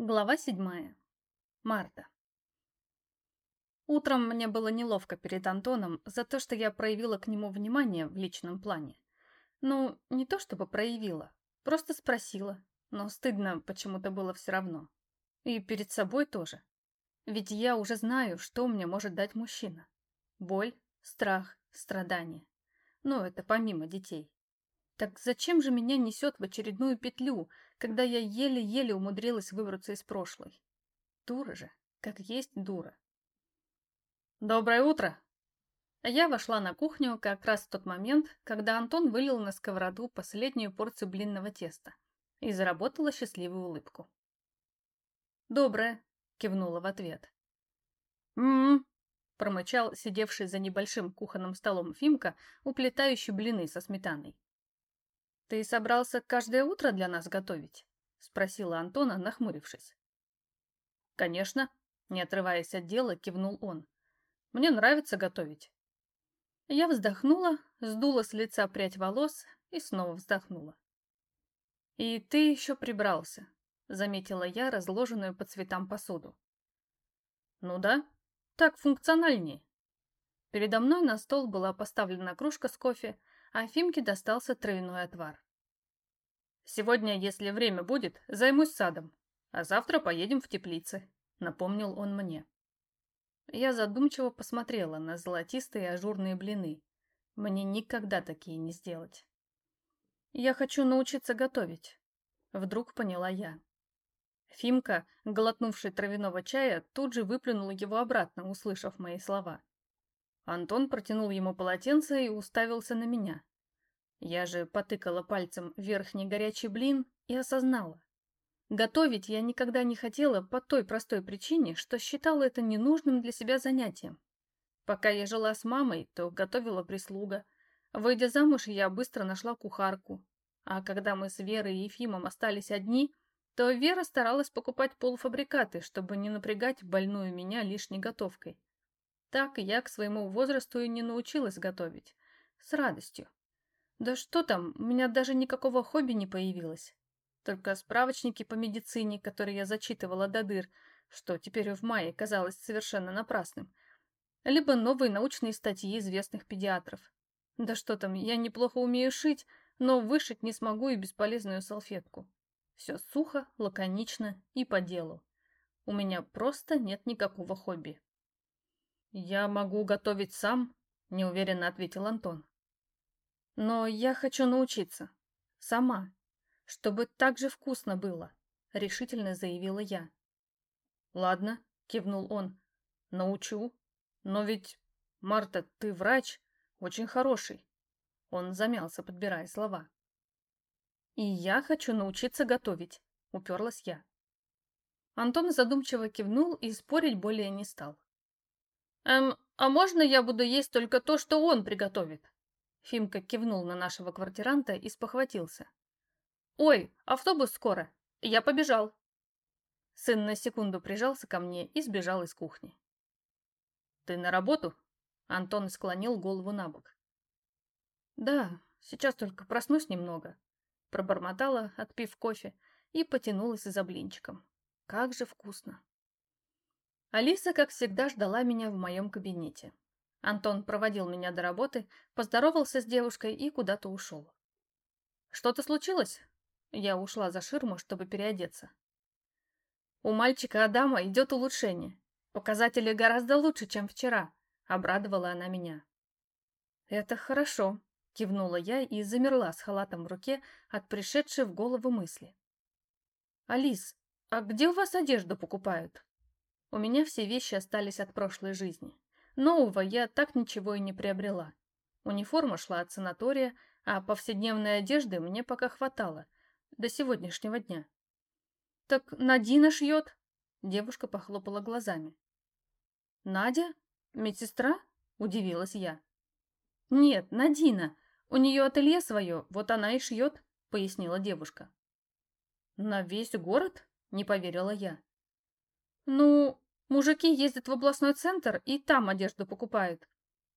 Глава седьмая. Марта. Утром мне было неловко перед Антоном за то, что я проявила к нему внимание в личном плане. Ну, не то чтобы проявила, просто спросила, но стыдно почему-то было все равно. И перед собой тоже. Ведь я уже знаю, что мне может дать мужчина. Боль, страх, страдания. Но это помимо детей. Так зачем же меня несет в очередную петлю, когда я еле-еле умудрилась выбраться из прошлой? Дура же, как есть дура. «Доброе утро!» Я вошла на кухню как раз в тот момент, когда Антон вылил на сковороду последнюю порцию блинного теста и заработала счастливую улыбку. «Доброе!» — кивнула в ответ. «М-м-м!» промычал сидевший за небольшим кухонным столом Фимка, уплетающий блины со сметаной. «Ты собрался каждое утро для нас готовить?» — спросила Антона, нахмурившись. «Конечно», — не отрываясь от дела, кивнул он. «Мне нравится готовить». Я вздохнула, сдула с лица прядь волос и снова вздохнула. «И ты еще прибрался», — заметила я разложенную по цветам посуду. «Ну да, так функциональнее». Передо мной на стол была поставлена кружка с кофе, а Фимке достался травяной отвар. «Сегодня, если время будет, займусь садом, а завтра поедем в теплицы», — напомнил он мне. Я задумчиво посмотрела на золотистые ажурные блины. Мне никогда такие не сделать. «Я хочу научиться готовить», — вдруг поняла я. Фимка, глотнувший травяного чая, тут же выплюнул его обратно, услышав мои слова. Антон протянул ему полотенце и уставился на меня. Я же потыкала пальцем верхний горячий блин и осознала. Готовить я никогда не хотела по той простой причине, что считала это ненужным для себя занятием. Пока я жила с мамой, то готовила прислуга. Выйдя замуж, я быстро нашла кухарку. А когда мы с Верой и Ефимом остались одни, то Вера старалась покупать полуфабрикаты, чтобы не напрягать больную меня лишней готовкой. Так я к своему возрасту и не научилась готовить. С радостью. Да что там, у меня даже никакого хобби не появилось. Только справочники по медицине, которые я зачитывала до дыр, что теперь в мае казалось совершенно напрасным. Либо новые научные статьи известных педиатров. Да что там, я неплохо умею шить, но вышить не смогу и бесполезную салфетку. Все сухо, лаконично и по делу. У меня просто нет никакого хобби. «Я могу готовить сам», — неуверенно ответил Антон. «Но я хочу научиться. Сама. Чтобы так же вкусно было», — решительно заявила я. «Ладно», — кивнул он, — «научу. Но ведь, Марта, ты врач, очень хороший». Он замялся, подбирая слова. «И я хочу научиться готовить», — уперлась я. Антон задумчиво кивнул и спорить более не стал. «Эм, а можно я буду есть только то, что он приготовит?» Фимка кивнул на нашего квартиранта и спохватился. «Ой, автобус скоро. Я побежал». Сын на секунду прижался ко мне и сбежал из кухни. «Ты на работу?» Антон склонил голову на бок. «Да, сейчас только проснусь немного», пробормотала, отпив кофе, и потянулась за блинчиком. «Как же вкусно!» Алиса, как всегда, ждала меня в моем кабинете. Антон проводил меня до работы, поздоровался с девушкой и куда-то ушел. «Что-то случилось?» Я ушла за ширму, чтобы переодеться. «У мальчика Адама идет улучшение. Показатели гораздо лучше, чем вчера», — обрадовала она меня. «Это хорошо», — кивнула я и замерла с халатом в руке от пришедшей в голову мысли. «Алис, а где у вас одежду покупают?» У меня все вещи остались от прошлой жизни. Нового я так ничего и не приобрела. Униформа шла от санатория, а повседневной одежды мне пока хватало. До сегодняшнего дня. «Так Надина шьет?» Девушка похлопала глазами. «Надя? Медсестра?» – удивилась я. «Нет, Надина. У нее ателье свое, вот она и шьет», – пояснила девушка. «На весь город?» – не поверила я. Ну, мужики ездят в областной центр и там одежду покупают.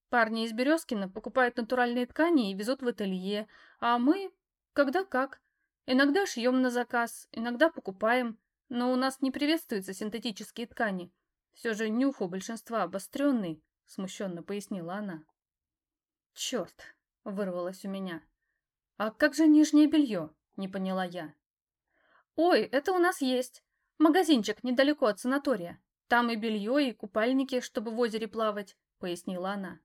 Парни из Березкина покупают натуральные ткани и везут в ателье, а мы, когда как. Иногда шьем на заказ, иногда покупаем, но у нас не приветствуются синтетические ткани. Все же нюх у большинства обостренный, смущенно пояснила она. Черт, вырвалось у меня. А как же нижнее белье? Не поняла я. Ой, это у нас есть. Магазинчик недалеко от санатория. Там и белье, и купальники, чтобы в озере плавать, пояснила она.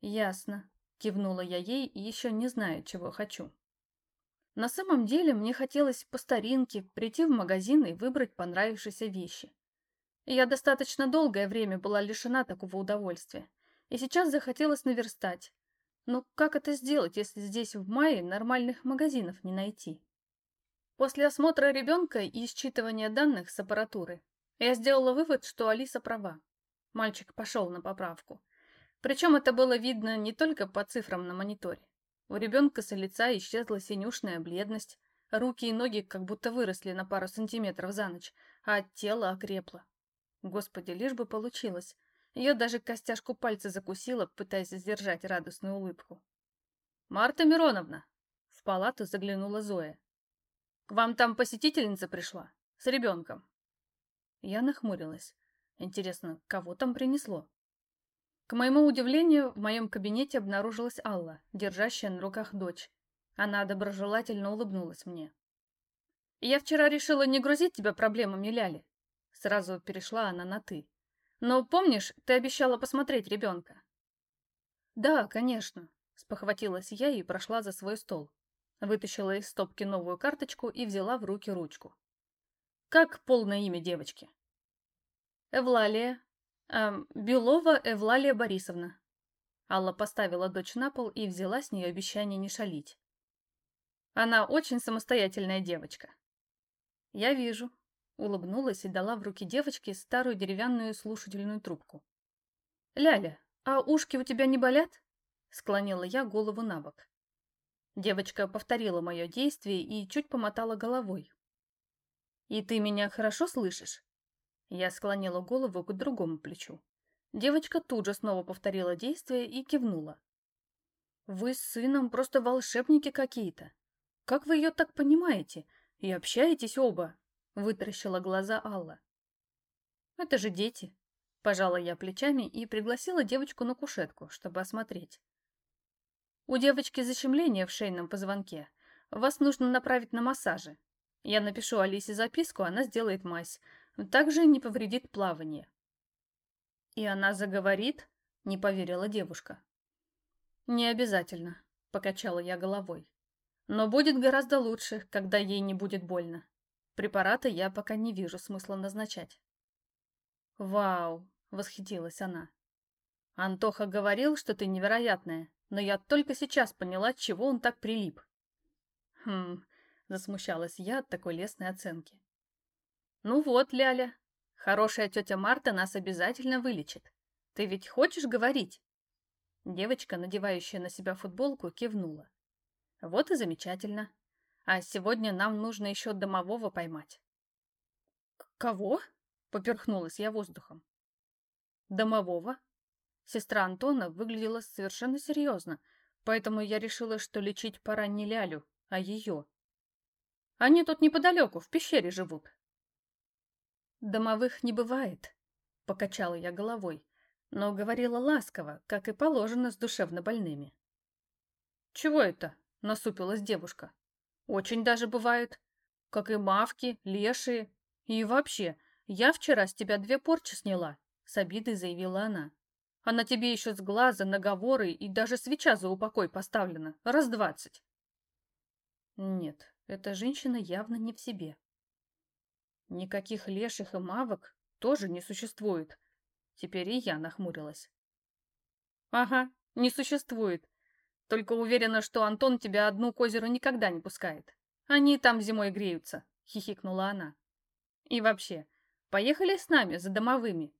Ясно, кивнула я ей, еще не зная, чего хочу. На самом деле мне хотелось по старинке прийти в магазин и выбрать понравившиеся вещи. Я достаточно долгое время была лишена такого удовольствия, и сейчас захотелось наверстать. Но как это сделать, если здесь в мае нормальных магазинов не найти? После осмотра ребенка и считывания данных с аппаратуры я сделала вывод, что Алиса права. Мальчик пошел на поправку. Причем это было видно не только по цифрам на мониторе. У ребенка с лица исчезла синюшная бледность, руки и ноги как будто выросли на пару сантиметров за ночь, а тело окрепло. Господи, лишь бы получилось. Ее даже костяшку пальца закусила, пытаясь сдержать радостную улыбку. «Марта Мироновна!» В палату заглянула Зоя. «К вам там посетительница пришла? С ребенком?» Я нахмурилась. Интересно, кого там принесло? К моему удивлению, в моем кабинете обнаружилась Алла, держащая на руках дочь. Она доброжелательно улыбнулась мне. «Я вчера решила не грузить тебя проблемами Ляли». Сразу перешла она на «ты». «Но помнишь, ты обещала посмотреть ребенка?» «Да, конечно», — спохватилась я и прошла за свой стол. Вытащила из стопки новую карточку и взяла в руки ручку. «Как полное имя девочки?» «Эвлалия Эм, Белова Эвлалия Борисовна. Алла поставила дочь на пол и взяла с нее обещание не шалить. Она очень самостоятельная девочка. Я вижу. Улыбнулась и дала в руки девочке старую деревянную слушательную трубку. «Ляля, а ушки у тебя не болят?» Склонила я голову на бок. Девочка повторила мое действие и чуть помотала головой. «И ты меня хорошо слышишь?» Я склонила голову к другому плечу. Девочка тут же снова повторила действие и кивнула. «Вы с сыном просто волшебники какие-то. Как вы ее так понимаете? И общаетесь оба?» Вытаращила глаза Алла. «Это же дети!» Пожала я плечами и пригласила девочку на кушетку, чтобы осмотреть. «У девочки защемление в шейном позвонке. Вас нужно направить на массажи. Я напишу Алисе записку, она сделает мазь. Также не повредит плавание. И она заговорит? Не поверила девушка. Не обязательно, покачала я головой. Но будет гораздо лучше, когда ей не будет больно. Препараты я пока не вижу смысла назначать. Вау, восхитилась она. Антоха говорил, что ты невероятная, но я только сейчас поняла, чего он так прилип. Хм, засмущалась я от такой лестной оценки. «Ну вот, Ляля, хорошая тетя Марта нас обязательно вылечит. Ты ведь хочешь говорить?» Девочка, надевающая на себя футболку, кивнула. «Вот и замечательно. А сегодня нам нужно еще домового поймать». «Кого?» — поперхнулась я воздухом. «Домового?» Сестра Антона выглядела совершенно серьезно, поэтому я решила, что лечить пора не Лялю, а ее. Они тут неподалеку, в пещере живут. «Домовых не бывает», — покачала я головой, но говорила ласково, как и положено с душевно больными. «Чего это?» — насупилась девушка. «Очень даже бывают. Как и мавки, лешие. И вообще, я вчера с тебя две порчи сняла», — с обидой заявила она. «А на тебе еще с глаза наговоры и даже свеча за упокой поставлена. Раз двадцать». Нет, эта женщина явно не в себе. Никаких леших и мавок тоже не существует. Теперь и я нахмурилась. Ага, не существует. Только уверена, что Антон тебя одну к озеру никогда не пускает. Они там зимой греются, хихикнула она. И вообще, поехали с нами за домовыми.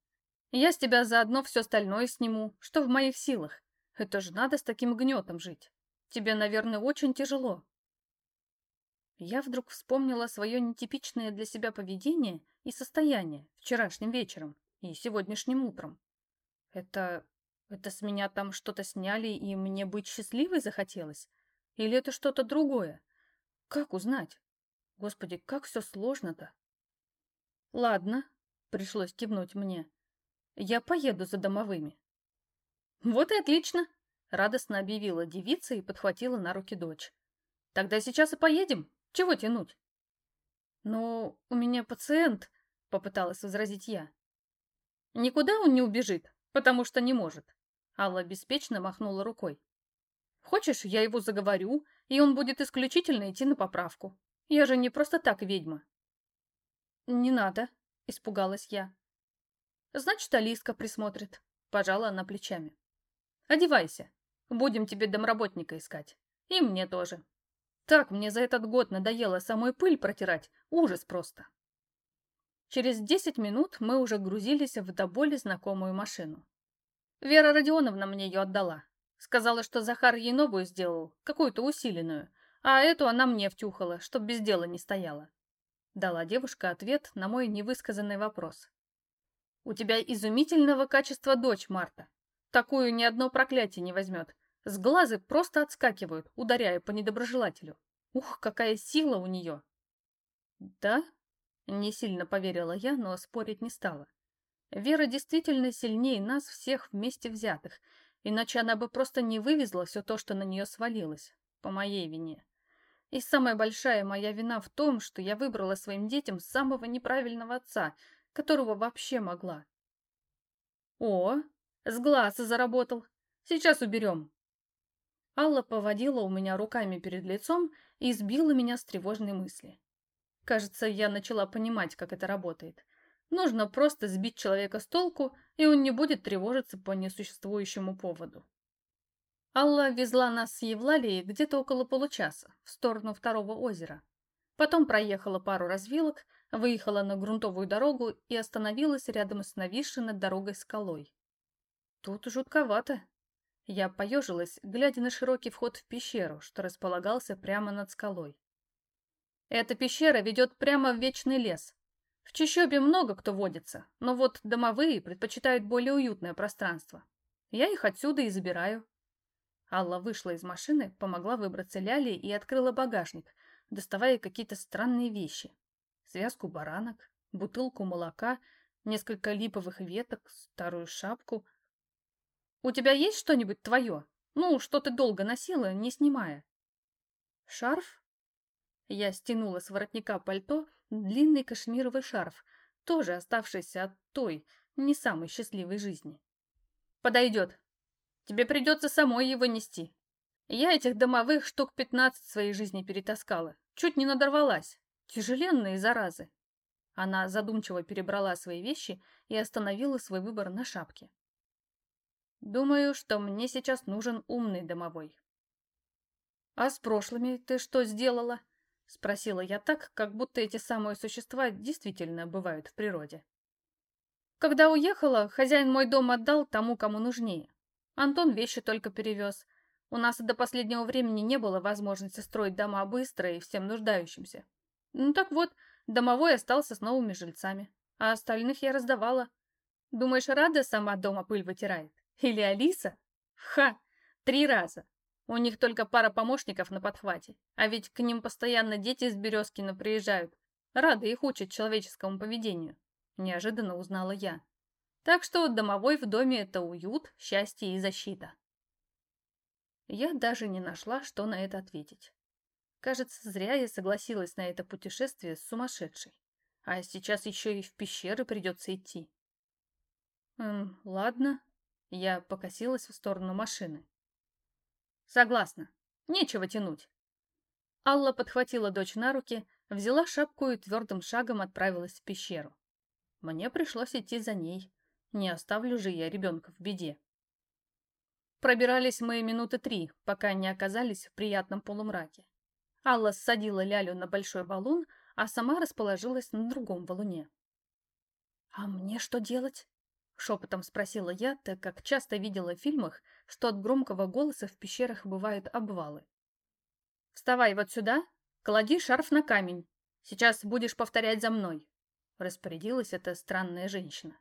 Я с тебя заодно все остальное сниму, что в моих силах. Это же надо с таким гнетом жить. Тебе, наверное, очень тяжело. Я вдруг вспомнила свое нетипичное для себя поведение и состояние вчерашним вечером и сегодняшним утром. Это... это с меня там что-то сняли, и мне быть счастливой захотелось? Или это что-то другое? Как узнать? Господи, как все сложно-то. Ладно, пришлось кивнуть мне. Я поеду за домовыми. Вот и отлично, радостно объявила девица и подхватила на руки дочь. Тогда сейчас и поедем. Чего тянуть? Ну, у меня пациент, попыталась возразить я. Никуда он не убежит, потому что не может. Алла беспечно махнула рукой. Хочешь, я его заговорю, и он будет исключительно идти на поправку. Я же не просто так ведьма. Не надо, испугалась я. Значит, Алиска присмотрит, пожала она плечами. Одевайся, будем тебе домработника искать. И мне тоже. Так мне за этот год надоело самой пыль протирать, ужас просто. Через десять минут мы уже грузились в до боли знакомую машину. Вера Родионовна мне ее отдала. Сказала, что Захар ей новую сделал, какую-то усиленную, а эту она мне втюхала, чтоб без дела не стояла. Дала девушка ответ на мой невысказанный вопрос. «У тебя изумительного качества дочь, Марта. Такую ни одно проклятие не возьмет. С глазы просто отскакивают, ударяя по недоброжелателю. Ух, какая сила у нее!» «Да?» — не сильно поверила я, но спорить не стала. Вера действительно сильнее нас всех вместе взятых, иначе она бы просто не вывезла все то, что на нее свалилось, по моей вине. И самая большая моя вина в том, что я выбрала своим детям самого неправильного отца, которого вообще могла. О, с глаза заработал. Сейчас уберем. Алла поводила у меня руками перед лицом и сбила меня с тревожной мысли. Кажется, я начала понимать, как это работает. Нужно просто сбить человека с толку, и он не будет тревожиться по несуществующему поводу. Алла везла нас с Евлалией где-то около получаса, в сторону второго озера. Потом проехала пару развилок, выехала на грунтовую дорогу и остановилась рядом с нависшей над дорогой скалой. Тут жутковато. Я поежилась, глядя на широкий вход в пещеру, что располагался прямо над скалой. Эта пещера ведет прямо в вечный лес, в Чищобе много кто водится, но вот домовые предпочитают более уютное пространство. Я их отсюда и забираю. Алла вышла из машины, помогла выбраться Ляле и открыла багажник, доставая какие-то странные вещи. Связку баранок, бутылку молока, несколько липовых веток, старую шапку. «У тебя есть что-нибудь твое? Ну, что ты долго носила, не снимая?» «Шарф?» Я стянула с воротника пальто длинный кашмировый шарф, тоже оставшийся от той, не самой счастливой жизни. «Подойдет. Тебе придется самой его нести. Я этих домовых штук пятнадцать в своей жизни перетаскала. Чуть не надорвалась. Тяжеленные заразы». Она задумчиво перебрала свои вещи и остановила свой выбор на шапке. «Думаю, что мне сейчас нужен умный домовой». «А с прошлыми ты что сделала?» Спросила я так, как будто эти самые существа действительно бывают в природе. Когда уехала, хозяин мой дом отдал тому, кому нужнее. Антон вещи только перевез. У нас до последнего времени не было возможности строить дома быстро и всем нуждающимся. Ну так вот, домовой остался с новыми жильцами, а остальных я раздавала. Думаешь, Рада сама дома пыль вытирает? Или Алиса? Ха! Три раза. У них только пара помощников на подхвате, а ведь к ним постоянно дети из Березкина приезжают. Рады их учат человеческому поведению. Неожиданно узнала я. Так что домовой в доме это уют, счастье и защита. Я даже не нашла, что на это ответить. Кажется, зря я согласилась на это путешествие с сумасшедшей. А сейчас еще и в пещеры придется идти. Эм, ладно. Я покосилась в сторону машины. Согласна. Нечего тянуть. Алла подхватила дочь на руки, взяла шапку и твердым шагом отправилась в пещеру. Мне пришлось идти за ней. Не оставлю же я ребенка в беде. Пробирались мы минуты три, пока не оказались в приятном полумраке. Алла ссадила Лялю на большой валун, а сама расположилась на другом валуне. «А мне что делать?» Шепотом спросила я, так как часто видела в фильмах, что от громкого голоса в пещерах бывают обвалы. «Вставай вот сюда, клади шарф на камень. Сейчас будешь повторять за мной», — распорядилась эта странная женщина.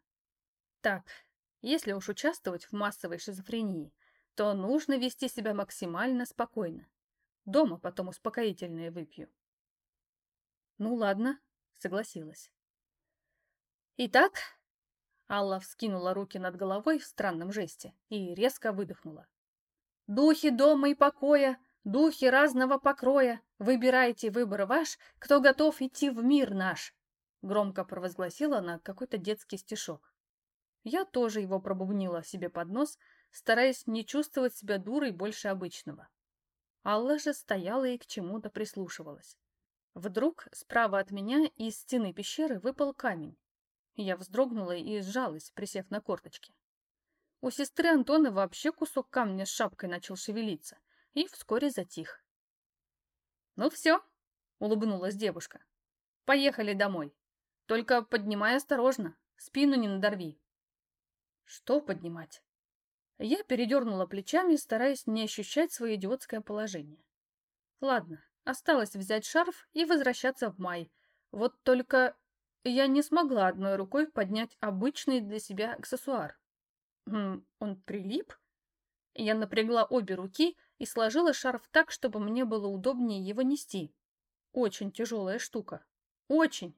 «Так, если уж участвовать в массовой шизофрении, то нужно вести себя максимально спокойно. Дома потом успокоительное выпью». «Ну ладно», — согласилась. Итак, Алла вскинула руки над головой в странном жесте и резко выдохнула. «Духи дома и покоя, духи разного покроя, выбирайте выбор ваш, кто готов идти в мир наш!» Громко провозгласила она какой-то детский стишок. Я тоже его пробубнила себе под нос, стараясь не чувствовать себя дурой больше обычного. Алла же стояла и к чему-то прислушивалась. Вдруг справа от меня из стены пещеры выпал камень. Я вздрогнула и сжалась, присев на корточки. У сестры Антона вообще кусок камня с шапкой начал шевелиться и вскоре затих. «Ну все», — улыбнулась девушка. «Поехали домой. Только поднимай осторожно, спину не надорви». «Что поднимать?» Я передернула плечами, стараясь не ощущать свое идиотское положение. Ладно, осталось взять шарф и возвращаться в май. Вот только я не смогла одной рукой поднять обычный для себя аксессуар. Он прилип? Я напрягла обе руки и сложила шарф так, чтобы мне было удобнее его нести. Очень тяжелая штука. Очень.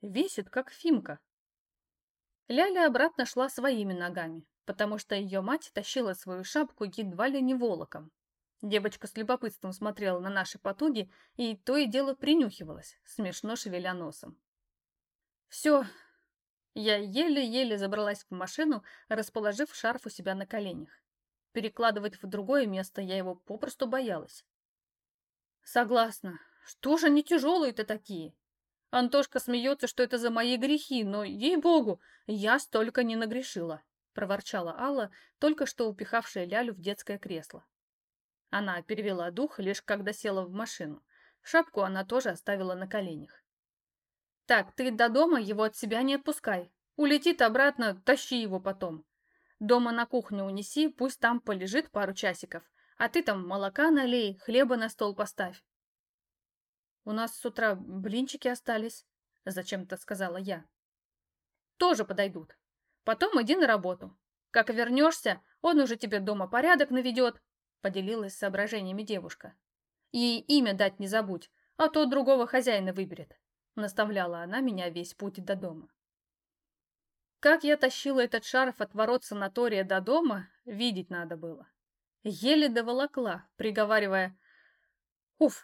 Весит, как фимка. Ляля обратно шла своими ногами, потому что ее мать тащила свою шапку едва ли не волоком. Девочка с любопытством смотрела на наши потуги и то и дело принюхивалась, смешно шевеля носом. Все. Я еле-еле забралась в машину, расположив шарф у себя на коленях. Перекладывать в другое место я его попросту боялась. Согласна. Что же они тяжелые-то такие? Антошка смеется, что это за мои грехи, но, ей-богу, я столько не нагрешила, проворчала Алла, только что упихавшая Лялю в детское кресло. Она перевела дух, лишь когда села в машину. Шапку она тоже оставила на коленях. Так, ты до дома его от себя не отпускай. Улетит обратно, тащи его потом. Дома на кухню унеси, пусть там полежит пару часиков. А ты там молока налей, хлеба на стол поставь. У нас с утра блинчики остались, зачем-то сказала я. Тоже подойдут. Потом иди на работу. Как вернешься, он уже тебе дома порядок наведет, поделилась соображениями девушка. И имя дать не забудь, а то другого хозяина выберет. Наставляла она меня весь путь до дома. Как я тащила этот шарф от ворот санатория до дома, видеть надо было. Еле доволокла, приговаривая, «Уф,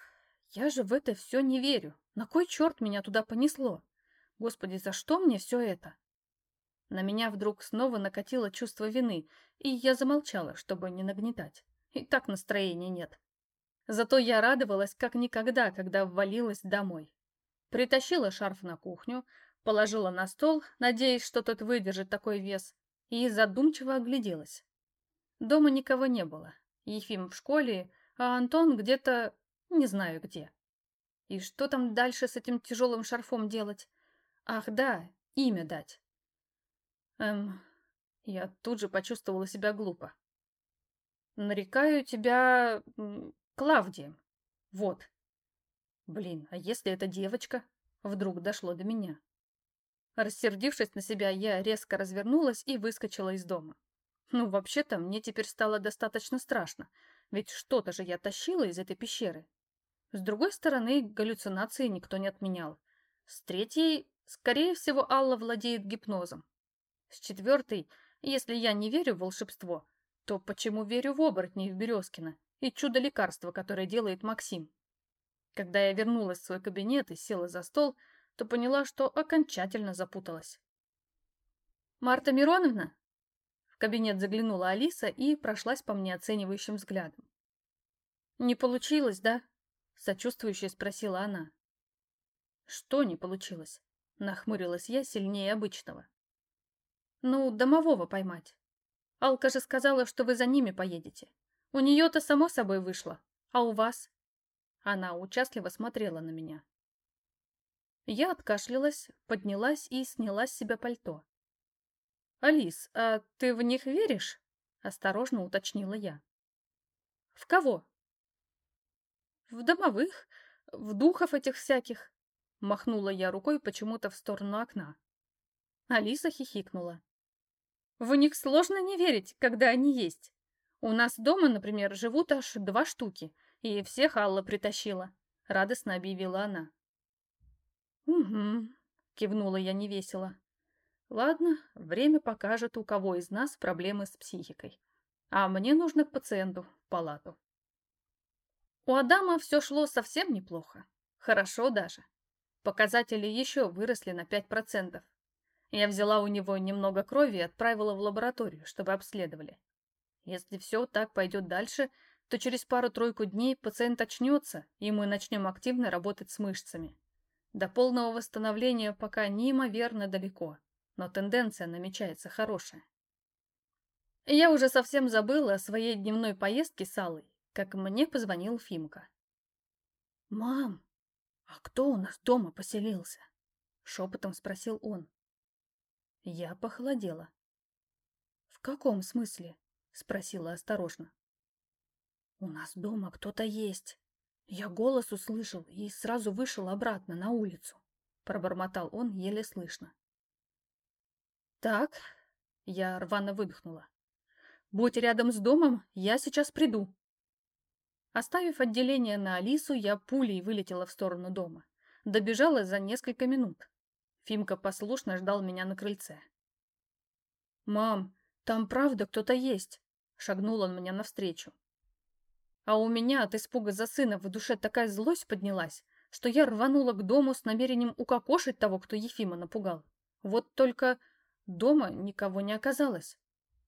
я же в это все не верю. На кой черт меня туда понесло? Господи, за что мне все это?» На меня вдруг снова накатило чувство вины, и я замолчала, чтобы не нагнетать. И так настроения нет. Зато я радовалась как никогда, когда ввалилась домой. Притащила шарф на кухню, положила на стол, надеясь, что тот выдержит такой вес, и задумчиво огляделась. Дома никого не было. Ефим в школе, а Антон где-то... не знаю где. И что там дальше с этим тяжелым шарфом делать? Ах да, имя дать. Эм, я тут же почувствовала себя глупо. Нарекаю тебя Клавдием. Вот. Блин, а если это девочка? Вдруг дошло до меня. Рассердившись на себя, я резко развернулась и выскочила из дома. Ну, вообще-то, мне теперь стало достаточно страшно, ведь что-то же я тащила из этой пещеры. С другой стороны, галлюцинации никто не отменял. С третьей, скорее всего, Алла владеет гипнозом. С четвертой, если я не верю в волшебство, то почему верю в оборотней в Березкино и чудо-лекарство, которое делает Максим? Когда я вернулась в свой кабинет и села за стол, то поняла, что окончательно запуталась. «Марта Мироновна?» В кабинет заглянула Алиса и прошлась по мне оценивающим взглядом. «Не получилось, да?» — сочувствующе спросила она. «Что не получилось?» — нахмурилась я сильнее обычного. «Ну, домового поймать. Алка же сказала, что вы за ними поедете. У нее-то само собой вышло. А у вас?» Она участливо смотрела на меня. Я откашлялась, поднялась и сняла с себя пальто. «Алис, а ты в них веришь?» — осторожно уточнила я. «В кого?» «В домовых, в духов этих всяких», — махнула я рукой почему-то в сторону окна. Алиса хихикнула. «В них сложно не верить, когда они есть. У нас дома, например, живут аж два штуки — и всех Алла притащила», — радостно объявила она. «Угу», — кивнула я невесело. Ладно, время покажет, у кого из нас проблемы с психикой. А мне нужно к пациенту, в палату. У Адама все шло совсем неплохо. Хорошо даже. Показатели еще выросли на 5%. Я взяла у него немного крови и отправила в лабораторию, чтобы обследовали. Если все так пойдет дальше, то через пару-тройку дней пациент очнется, и мы начнем активно работать с мышцами. До полного восстановления пока неимоверно далеко, но тенденция намечается хорошая. Я уже совсем забыла о своей дневной поездке с Аллой, как мне позвонил Фимка. «Мам, а кто у нас дома поселился?» — шепотом спросил он. Я похолодела. «В каком смысле?» — спросила осторожно. «У нас дома кто-то есть. Я голос услышал и сразу вышел обратно на улицу», — пробормотал он еле слышно. «Так», — я рвано выдохнула. «Будь рядом с домом, я сейчас приду». Оставив отделение на Алису, я пулей вылетела в сторону дома. Добежала за несколько минут. Фимка послушно ждал меня на крыльце. «Мам, там правда кто-то есть?» Шагнул он мне навстречу. А у меня от испуга за сына в душе такая злость поднялась, что я рванула к дому с намерением укокошить того, кто Ефима напугал. Вот только дома никого не оказалось.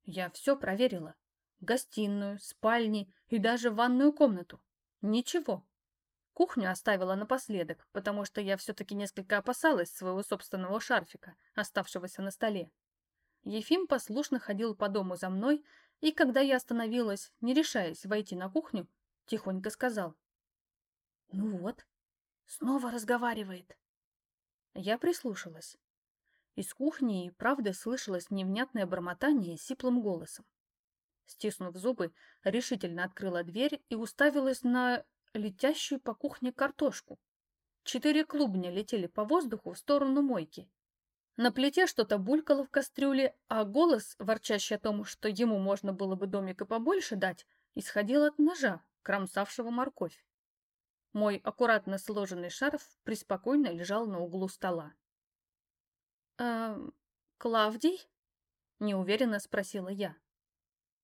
Я все проверила. Гостиную, спальни и даже ванную комнату. Ничего. Кухню оставила напоследок, потому что я все-таки несколько опасалась своего собственного шарфика, оставшегося на столе. Ефим послушно ходил по дому за мной, и когда я остановилась, не решаясь войти на кухню, тихонько сказал. «Ну вот, снова разговаривает». Я прислушалась. Из кухни и правда слышалось невнятное бормотание сиплым голосом. Стиснув зубы, решительно открыла дверь и уставилась на летящую по кухне картошку. Четыре клубня летели по воздуху в сторону мойки. На плите что-то булькало в кастрюле, а голос, ворчащий о том, что ему можно было бы домика побольше дать, исходил от ножа, кромсавшего морковь. Мой аккуратно сложенный шарф преспокойно лежал на углу стола. «Эм, Клавдий?» — неуверенно спросила я.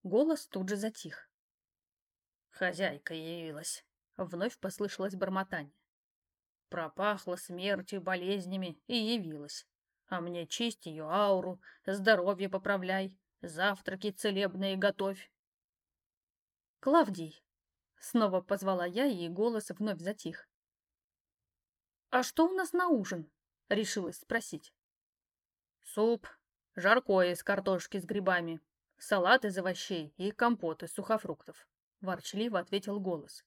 Голос тут же затих. «Хозяйка явилась», Вновь послышалось бормотание. Пропахло смертью, болезнями и явилась. А мне чисть ее ауру, здоровье поправляй, завтраки целебные готовь. «Клавдий!» — снова позвала я, и голос вновь затих. «А что у нас на ужин?» — решилась спросить. «Суп, жаркое из картошки с грибами, салат из овощей и компот из сухофруктов», — ворчливо ответил голос.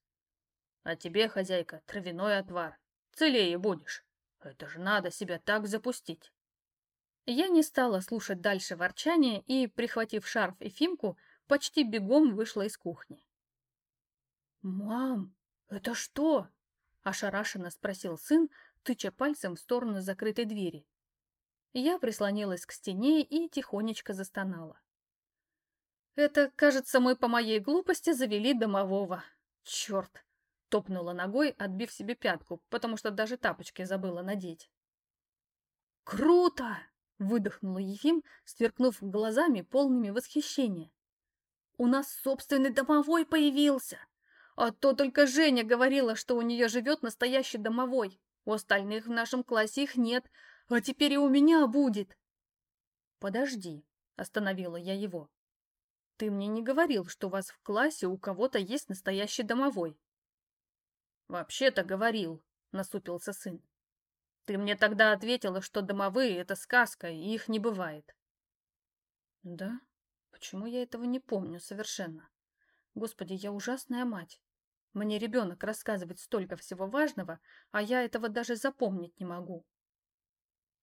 А тебе, хозяйка, травяной отвар. Целее будешь. Это же надо себя так запустить. Я не стала слушать дальше ворчания и, прихватив шарф и фимку, почти бегом вышла из кухни. «Мам, это что?» – ошарашенно спросил сын, тыча пальцем в сторону закрытой двери. Я прислонилась к стене и тихонечко застонала. «Это, кажется, мы по моей глупости завели домового. Черт, Топнула ногой, отбив себе пятку, потому что даже тапочки забыла надеть. «Круто!» — выдохнула Ефим, сверкнув глазами, полными восхищения. «У нас собственный домовой появился! А то только Женя говорила, что у нее живет настоящий домовой. У остальных в нашем классе их нет, а теперь и у меня будет!» «Подожди», — остановила я его. «Ты мне не говорил, что у вас в классе у кого-то есть настоящий домовой?» «Вообще-то говорил», — насупился сын. «Ты мне тогда ответила, что домовые — это сказка, и их не бывает». «Да? Почему я этого не помню совершенно? Господи, я ужасная мать. Мне ребенок рассказывает столько всего важного, а я этого даже запомнить не могу».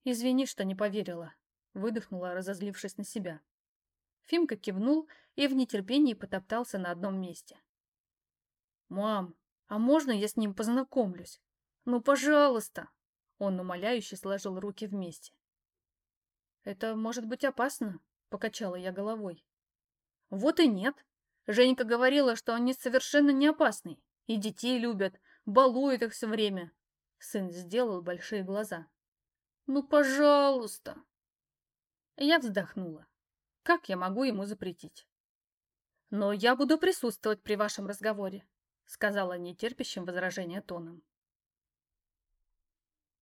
«Извини, что не поверила», — выдохнула, разозлившись на себя. Фимка кивнул и в нетерпении потоптался на одном месте. «Мам, а можно я с ним познакомлюсь? Ну, пожалуйста!» Он умоляюще сложил руки вместе. «Это может быть опасно?» — покачала я головой. «Вот и нет. Женька говорила, что они совершенно не опасны. И детей любят, балуют их все время». Сын сделал большие глаза. «Ну, пожалуйста!» Я вздохнула. Как я могу ему запретить? «Но я буду присутствовать при вашем разговоре», сказала нетерпящим возражения тоном.